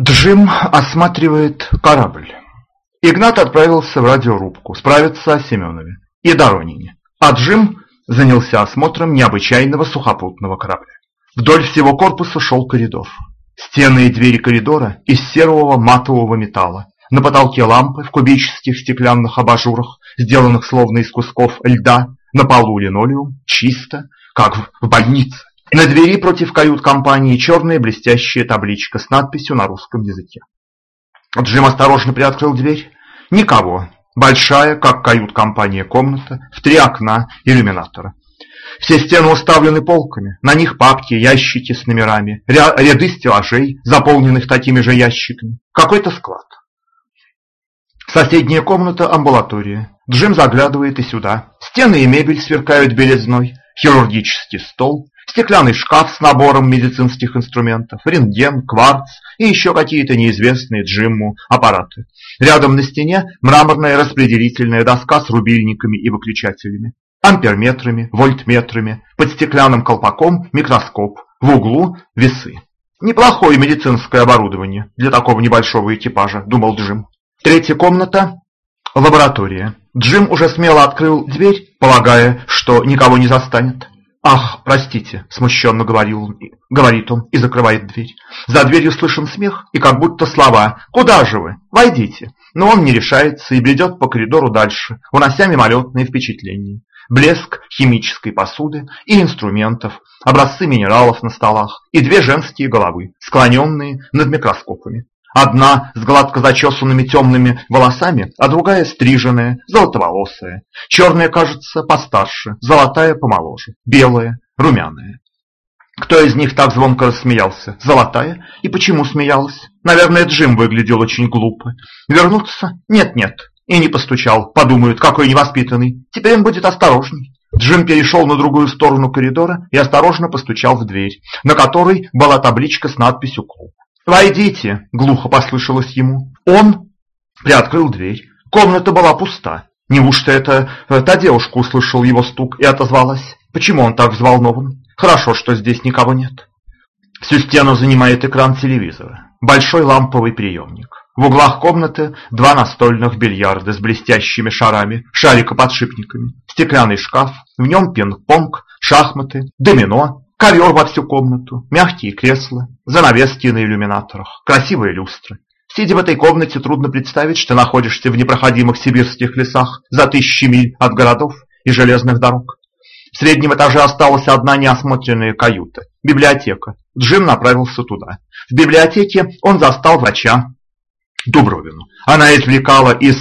Джим осматривает корабль. Игнат отправился в радиорубку справиться о Семенове и Доронине, а Джим занялся осмотром необычайного сухопутного корабля. Вдоль всего корпуса шел коридор. Стены и двери коридора из серого матового металла. На потолке лампы в кубических стеклянных абажурах, сделанных словно из кусков льда, на полу линолеум, чисто, как в больнице. На двери против кают-компании черная блестящая табличка с надписью на русском языке. Джим осторожно приоткрыл дверь. Никого. Большая, как кают-компания, комната, в три окна иллюминатора. Все стены уставлены полками, на них папки, ящики с номерами, ряды стеллажей, заполненных такими же ящиками. Какой-то склад. Соседняя комната – амбулатория. Джим заглядывает и сюда. Стены и мебель сверкают белизной. Хирургический стол, стеклянный шкаф с набором медицинских инструментов, рентген, кварц и еще какие-то неизвестные Джимму аппараты. Рядом на стене мраморная распределительная доска с рубильниками и выключателями, амперметрами, вольтметрами, под стеклянным колпаком микроскоп, в углу весы. Неплохое медицинское оборудование для такого небольшого экипажа, думал Джим. Третья комната – лаборатория. Джим уже смело открыл дверь, полагая, что никого не застанет. «Ах, простите», – смущенно говорил, говорит он и закрывает дверь. За дверью слышен смех и как будто слова «Куда же вы? Войдите». Но он не решается и бредет по коридору дальше, унося мимолетные впечатления. Блеск химической посуды и инструментов, образцы минералов на столах и две женские головы, склоненные над микроскопами. Одна с гладко зачесанными темными волосами, а другая стриженная, золотоволосая. Черная, кажется, постарше, золотая помоложе, белая, румяная. Кто из них так звонко рассмеялся? Золотая? И почему смеялась? Наверное, Джим выглядел очень глупо. Вернуться? Нет-нет. И не постучал. Подумают, какой невоспитанный. Теперь он будет осторожней. Джим перешел на другую сторону коридора и осторожно постучал в дверь, на которой была табличка с надписью «Клуб». «Войдите!» – глухо послышалось ему. Он приоткрыл дверь. Комната была пуста. Неужто это э, та девушка услышала его стук и отозвалась? Почему он так взволнован? Хорошо, что здесь никого нет. Всю стену занимает экран телевизора. Большой ламповый приемник. В углах комнаты два настольных бильярда с блестящими шарами, шарикоподшипниками, стеклянный шкаф, в нем пинг-понг, шахматы, домино, Ковер во всю комнату, мягкие кресла, занавески на иллюминаторах, красивые люстры. Сидя в этой комнате, трудно представить, что находишься в непроходимых сибирских лесах за тысячи миль от городов и железных дорог. В среднем этаже осталась одна неосмотренная каюта – библиотека. Джим направился туда. В библиотеке он застал врача Дубровину. Она извлекала из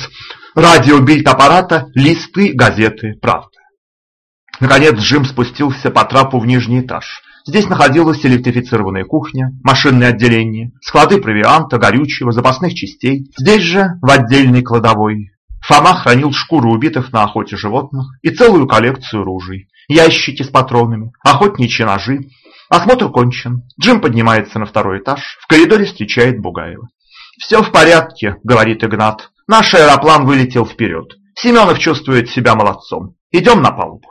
радиобильд-аппарата листы газеты «Правда». Наконец Джим спустился по трапу в нижний этаж. Здесь находилась электрифицированная кухня, машинное отделение, склады провианта, горючего, запасных частей. Здесь же, в отдельной кладовой, Фома хранил шкуры убитых на охоте животных и целую коллекцию ружей, ящики с патронами, охотничьи ножи. Осмотр кончен. Джим поднимается на второй этаж. В коридоре встречает Бугаева. «Все в порядке», — говорит Игнат. «Наш аэроплан вылетел вперед. Семенов чувствует себя молодцом. Идем на палубу».